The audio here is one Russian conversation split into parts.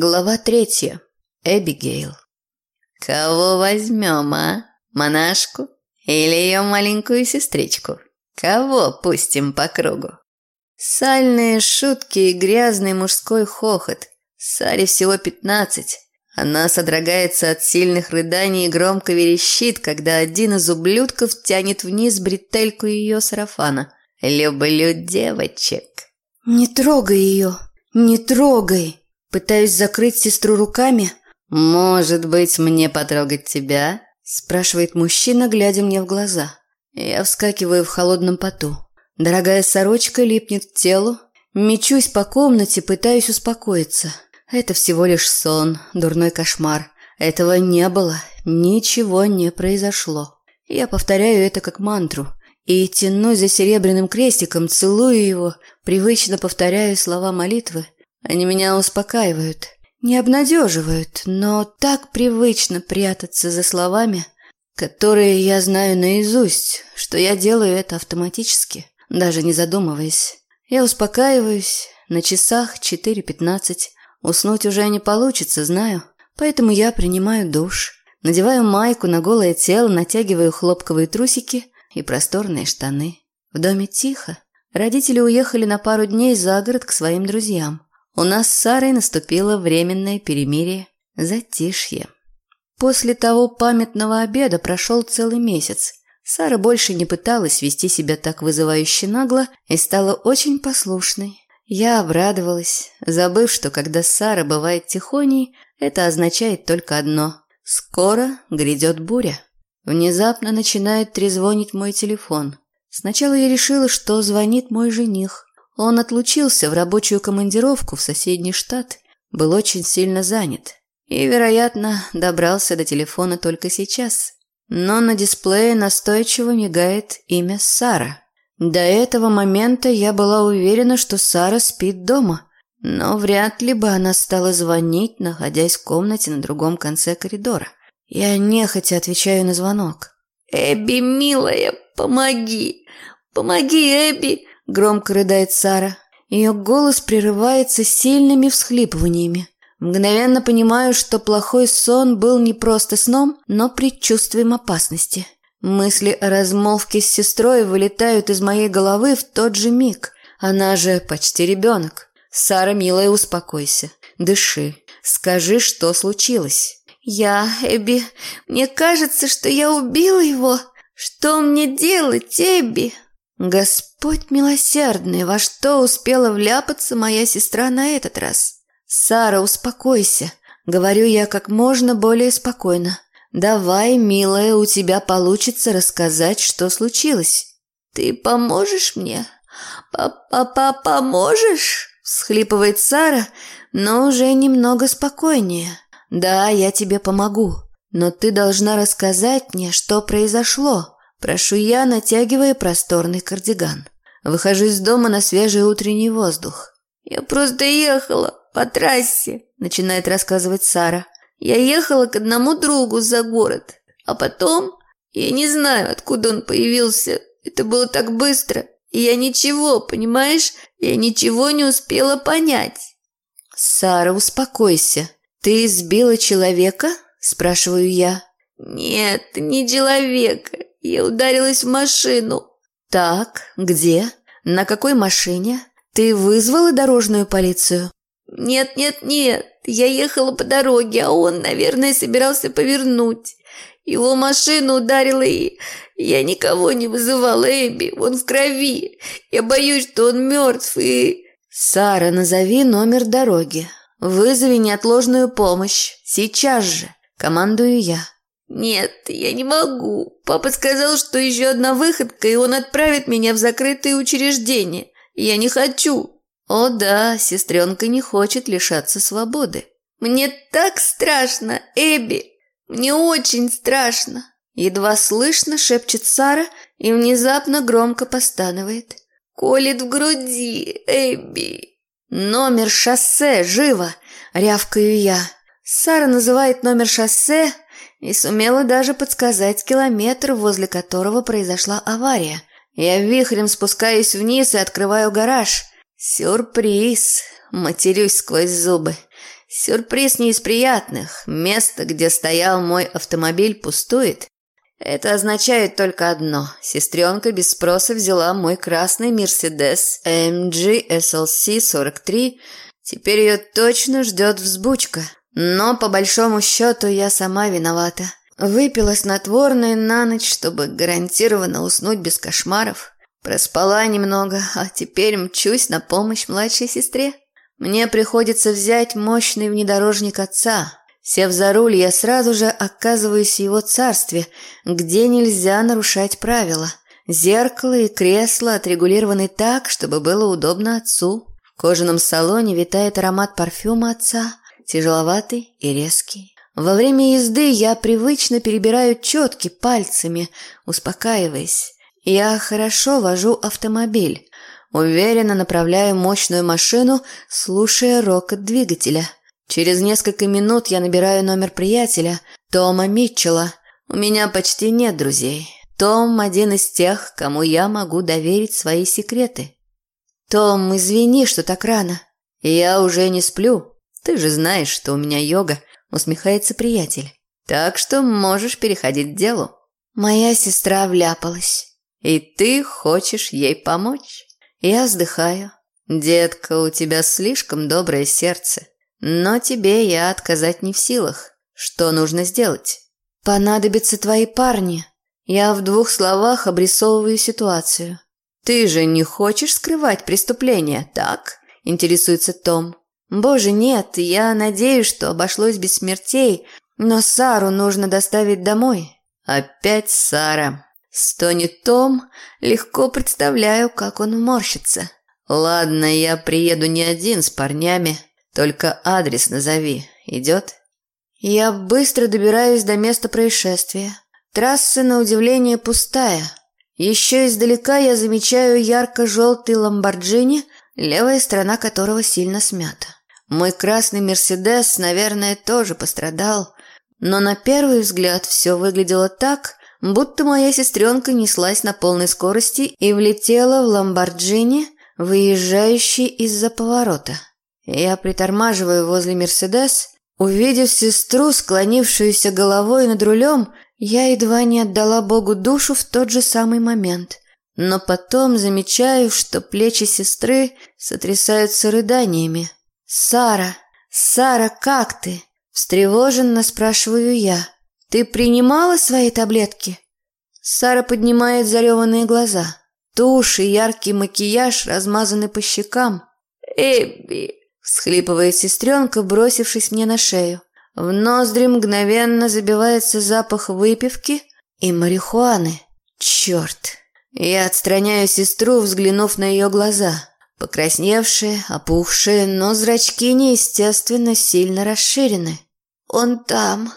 Глава третья. Эбигейл. «Кого возьмем, а? Монашку? Или ее маленькую сестричку? Кого пустим по кругу?» Сальные шутки и грязный мужской хохот. Саре всего пятнадцать. Она содрогается от сильных рыданий и громко верещит, когда один из ублюдков тянет вниз бретельку ее сарафана. «Люблю девочек». «Не трогай ее! Не трогай!» Пытаюсь закрыть сестру руками. «Может быть, мне потрогать тебя?» спрашивает мужчина, глядя мне в глаза. Я вскакиваю в холодном поту. Дорогая сорочка липнет к телу. Мечусь по комнате, пытаюсь успокоиться. Это всего лишь сон, дурной кошмар. Этого не было, ничего не произошло. Я повторяю это как мантру и тянусь за серебряным крестиком, целую его, привычно повторяю слова молитвы – они меня успокаивают, не обнадеживают, но так привычно прятаться за словами, которые я знаю наизусть, что я делаю это автоматически, даже не задумываясь. Я успокаиваюсь, на часах 4.15, уснуть уже не получится, знаю, поэтому я принимаю душ, надеваю майку на голое тело, натягиваю хлопковые трусики и просторные штаны. В доме тихо. Родители уехали на пару дней за город к своим друзьям. У нас с Сарой наступило временное перемирие, затишье. После того памятного обеда прошел целый месяц. Сара больше не пыталась вести себя так вызывающе нагло и стала очень послушной. Я обрадовалась, забыв, что когда Сара бывает тихоней, это означает только одно – скоро грядет буря. Внезапно начинает трезвонить мой телефон. Сначала я решила, что звонит мой жених, он отлучился в рабочую командировку в соседний штат, был очень сильно занят и, вероятно, добрался до телефона только сейчас. Но на дисплее настойчиво мигает имя Сара. До этого момента я была уверена, что Сара спит дома, но вряд ли бы она стала звонить, находясь в комнате на другом конце коридора. Я нехотя отвечаю на звонок. «Эбби, милая, помоги! Помоги, Эбби! Громко рыдает Сара. Ее голос прерывается сильными всхлипываниями. Мгновенно понимаю, что плохой сон был не просто сном, но предчувствием опасности. Мысли о размолвке с сестрой вылетают из моей головы в тот же миг. Она же почти ребенок. Сара, милая, успокойся. Дыши. Скажи, что случилось. Я, Эбби, мне кажется, что я убила его. Что мне делать, Эбби? Господь милосердный, во что успела вляпаться моя сестра на этот раз? Сара, успокойся. Говорю я как можно более спокойно. Давай, милая, у тебя получится рассказать, что случилось. Ты поможешь мне? Папа, поможешь? Схлипывает Сара, но уже немного спокойнее. Да, я тебе помогу, но ты должна рассказать мне, что произошло. Прошу я, натягивая просторный кардиган. Выхожу из дома на свежий утренний воздух. «Я просто ехала по трассе», – начинает рассказывать Сара. «Я ехала к одному другу за город, а потом, я не знаю, откуда он появился, это было так быстро, и я ничего, понимаешь, я ничего не успела понять». «Сара, успокойся. Ты избила человека?» – спрашиваю я. «Нет, не человека. Я ударилась в машину. Так, где? На какой машине? Ты вызвала дорожную полицию? Нет, нет, нет. Я ехала по дороге, а он, наверное, собирался повернуть. Его машину ударила и... Я никого не вызывала, Эбби. Он в крови. Я боюсь, что он мертв и... Сара, назови номер дороги. Вызови неотложную помощь. Сейчас же. Командую я. «Нет, я не могу. Папа сказал, что еще одна выходка, и он отправит меня в закрытые учреждения. Я не хочу». «О да, сестренка не хочет лишаться свободы». «Мне так страшно, Эбби. Мне очень страшно». Едва слышно шепчет Сара и внезапно громко постанывает. «Колет в груди, Эбби». «Номер шоссе, живо!» – рявкаю я. Сара называет номер шоссе – и сумела даже подсказать километр, возле которого произошла авария. Я вихрем спускаюсь вниз и открываю гараж. Сюрприз! Матерюсь сквозь зубы. Сюрприз не из приятных. Место, где стоял мой автомобиль, пустует. Это означает только одно. Сестренка без спроса взяла мой красный Мерседес AMG SLC 43. Теперь ее точно ждет взбучка. Но по большому счету я сама виновата. Выпила снотворное на ночь, чтобы гарантированно уснуть без кошмаров. Проспала немного, а теперь мчусь на помощь младшей сестре. Мне приходится взять мощный внедорожник отца. Сев за руль, я сразу же оказываюсь в его царстве, где нельзя нарушать правила. Зеркало и кресло отрегулированы так, чтобы было удобно отцу. В кожаном салоне витает аромат парфюма отца, тяжеловатый и резкий. Во время езды я привычно перебираю четки пальцами, успокаиваясь. Я хорошо вожу автомобиль, уверенно направляю мощную машину, слушая рокот двигателя. Через несколько минут я набираю номер приятеля, Тома Митчелла. У меня почти нет друзей. Том – один из тех, кому я могу доверить свои секреты. «Том, извини, что так рано. Я уже не сплю. Ты же знаешь, что у меня йога усмехается приятель. Так что можешь переходить к делу. Моя сестра вляпалась. И ты хочешь ей помочь? Я вздыхаю. Детка, у тебя слишком доброе сердце. Но тебе я отказать не в силах. Что нужно сделать? Понадобятся твои парни. Я в двух словах обрисовываю ситуацию. Ты же не хочешь скрывать преступление, так? Интересуется Том. Боже, нет, я надеюсь, что обошлось без смертей, но Сару нужно доставить домой. Опять Сара. Стонет Том, легко представляю, как он морщится. Ладно, я приеду не один с парнями, только адрес назови. Идет? Я быстро добираюсь до места происшествия. Трасса, на удивление, пустая. Еще издалека я замечаю ярко-желтый ламборджини, левая сторона которого сильно смята. Мой красный «Мерседес», наверное, тоже пострадал, но на первый взгляд все выглядело так, будто моя сестренка неслась на полной скорости и влетела в «Ламборджини», выезжающий из-за поворота. Я притормаживаю возле «Мерседес», Увидев сестру, склонившуюся головой над рулем, я едва не отдала Богу душу в тот же самый момент. Но потом замечаю, что плечи сестры сотрясаются рыданиями. «Сара! Сара, как ты?» – встревоженно спрашиваю я. «Ты принимала свои таблетки?» Сара поднимает зареванные глаза. Тушь и яркий макияж размазаны по щекам. «Эбби!» – всхлипывает сестренка, бросившись мне на шею. В ноздри мгновенно забивается запах выпивки и марихуаны. Черт! Я отстраняю сестру, взглянув на ее глаза. Покрасневшие, опухшие, но зрачки неестественно сильно расширены. «Он там.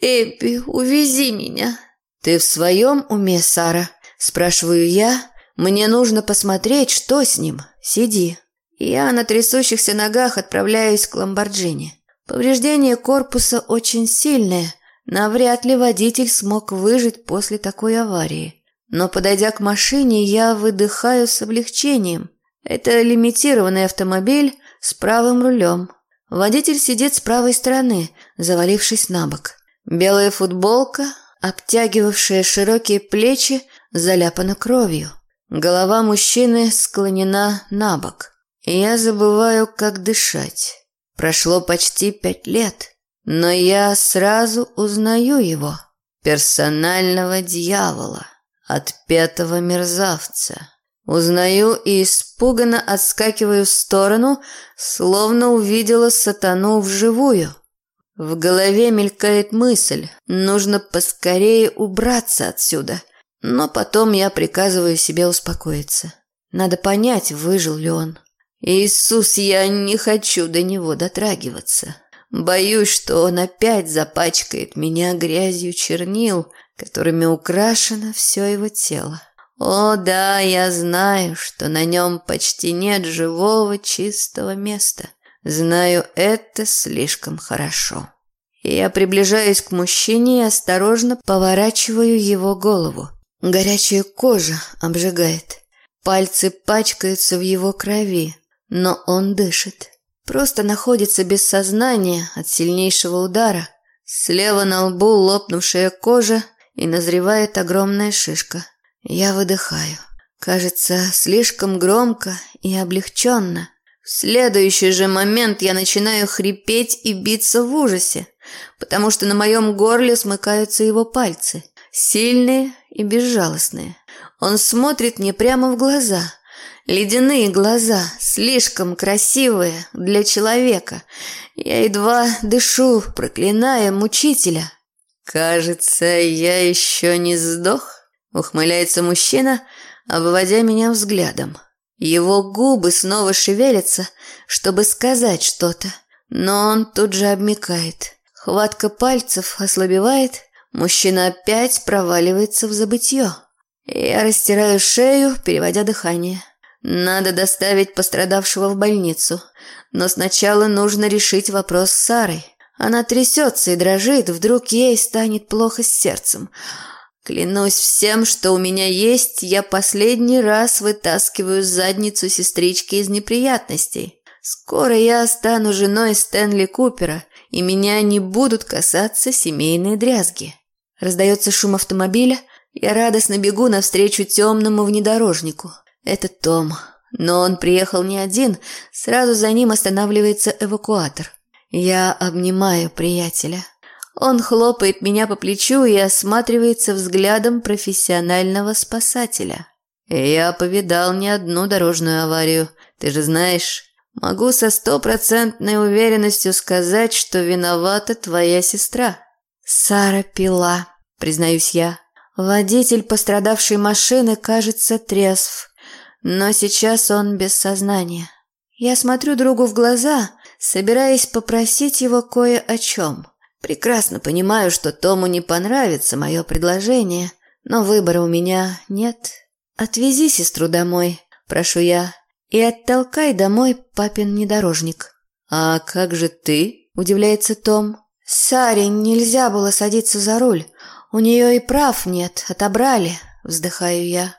Эппи, увези меня». «Ты в своем уме, Сара?» – спрашиваю я. «Мне нужно посмотреть, что с ним. Сиди». Я на трясущихся ногах отправляюсь к Ламборджини. Повреждение корпуса очень сильное. Навряд ли водитель смог выжить после такой аварии. Но подойдя к машине, я выдыхаю с облегчением. Это лимитированный автомобиль с правым рулем. Водитель сидит с правой стороны, завалившись на бок. Белая футболка, обтягивавшая широкие плечи, заляпана кровью. Голова мужчины склонена на бок. Я забываю, как дышать. Прошло почти пять лет, но я сразу узнаю его. Персонального дьявола, отпетого мерзавца. Узнаю и испуганно отскакиваю в сторону, словно увидела сатану вживую. В голове мелькает мысль, нужно поскорее убраться отсюда. Но потом я приказываю себе успокоиться. Надо понять, выжил ли он. Иисус, я не хочу до него дотрагиваться. Боюсь, что он опять запачкает меня грязью чернил, которыми украшено все его тело. О да, я знаю, что на нем почти нет живого чистого места. Знаю это слишком хорошо. Я приближаюсь к мужчине и осторожно поворачиваю его голову. Горячая кожа обжигает. Пальцы пачкаются в его крови, но он дышит. просто находится без сознания от сильнейшего удара. Слева на лбу лопнувшая кожа и назревает огромная шишка. Я выдыхаю. Кажется, слишком громко и облегченно. В следующий же момент я начинаю хрипеть и биться в ужасе, потому что на моем горле смыкаются его пальцы, сильные и безжалостные. Он смотрит мне прямо в глаза. Ледяные глаза, слишком красивые для человека. Я едва дышу, проклиная мучителя. «Кажется, я еще не сдох», — ухмыляется мужчина, обводя меня взглядом. Его губы снова шевелятся, чтобы сказать что-то, но он тут же обмикает. Хватка пальцев ослабевает, мужчина опять проваливается в забытье. Я растираю шею, переводя дыхание. Надо доставить пострадавшего в больницу, но сначала нужно решить вопрос с Сарой. Она трясется и дрожит, вдруг ей станет плохо с сердцем. Клянусь всем, что у меня есть, я последний раз вытаскиваю задницу сестрички из неприятностей. Скоро я стану женой Стэнли Купера, и меня не будут касаться семейные дрязги. Раздается шум автомобиля, я радостно бегу навстречу темному внедорожнику. Это Том, но он приехал не один, сразу за ним останавливается эвакуатор. Я обнимаю приятеля. Он хлопает меня по плечу и осматривается взглядом профессионального спасателя. Я повидал не одну дорожную аварию, ты же знаешь. Могу со стопроцентной уверенностью сказать, что виновата твоя сестра. Сара пила, признаюсь я. Водитель пострадавшей машины, кажется, трезв, но сейчас он без сознания. Я смотрю другу в глаза, собираясь попросить его кое о чем. Прекрасно понимаю, что Тому не понравится мое предложение, но выбора у меня нет. Отвези сестру домой, прошу я, и оттолкай домой папин внедорожник. А как же ты? удивляется Том. Саре нельзя было садиться за руль. У нее и прав нет, отобрали, вздыхаю я.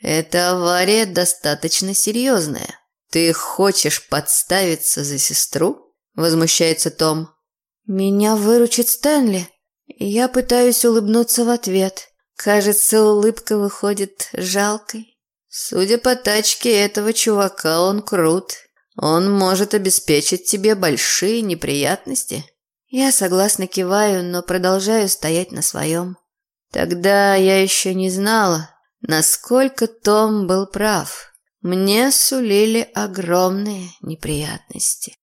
Эта авария достаточно серьезная. Ты хочешь подставиться за сестру? Возмущается Том. Меня выручит Стэнли. Я пытаюсь улыбнуться в ответ. Кажется, улыбка выходит жалкой. Судя по тачке этого чувака, он крут. Он может обеспечить тебе большие неприятности. Я согласно киваю, но продолжаю стоять на своем. Тогда я еще не знала, насколько Том был прав. Мне сулили огромные неприятности.